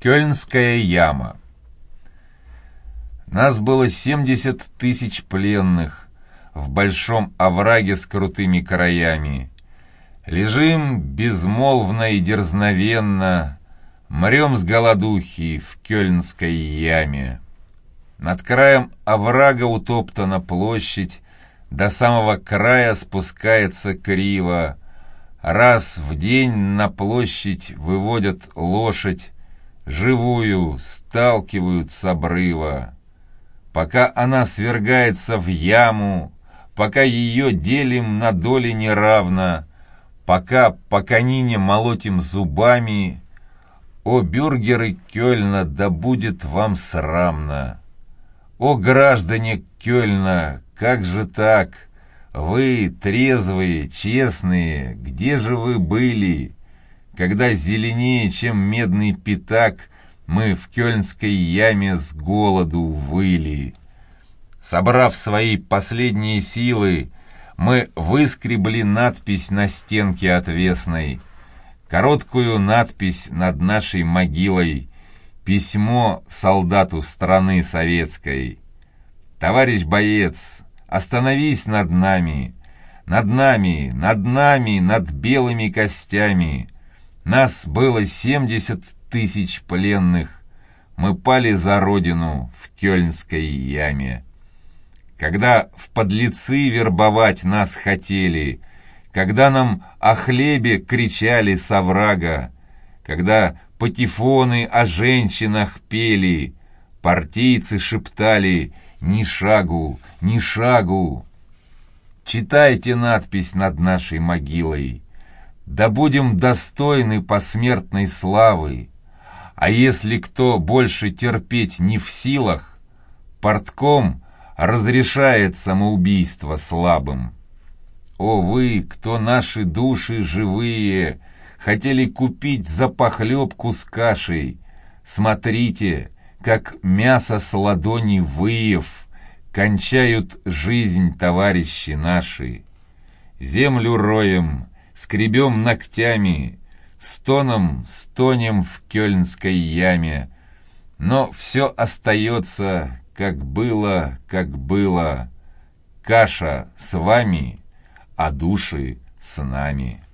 Кёльнская яма. Нас было 70 тысяч пленных в большом овраге с крутыми краями. Лежим безмолвно и дерзновенно, мрем с голодухи в Кёльнской яме. Над краем оврага утоптана площадь, до самого края спускается криво. Раз в день на площадь выводят лошадь, живую сталкивают с обрыва. Пока она свергается в яму, пока ее делим на доли неравно, пока по конине молотим зубами, о, бюргеры Кёльна, да будет вам срамно! О, граждане Кёльна, как же так? Вы, трезвые, честные, где же вы были?» Когда зеленее, чем медный пятак, мы в кёльнской яме с голоду выли. Собрав свои последние силы, мы выскребли надпись на стенке отвесной, короткую надпись над нашей могилой, письмо солдату страны советской. «Товарищ боец, остановись над нами, над нами, над нами, над белыми костями!» Нас было семьдесят тысяч пленных. Мы пали за родину в Кёльнской яме. Когда в подлецы вербовать нас хотели, когда нам о хлебе кричали с оврага, когда патефоны о женщинах пели, партийцы шептали «Ни шагу, ни шагу!» Читайте надпись над нашей могилой да будем достойны посмертной славы. А если кто больше терпеть не в силах, портком разрешает самоубийство слабым. О вы, кто наши души живые, хотели купить за похлебку с кашей, смотрите, как мясо с ладони выев, кончают жизнь товарищи наши. Землю роем, скребем ногтями, стоном стонем в кёльнской яме, но все остается, как было, как было. Каша с вами, а души с нами.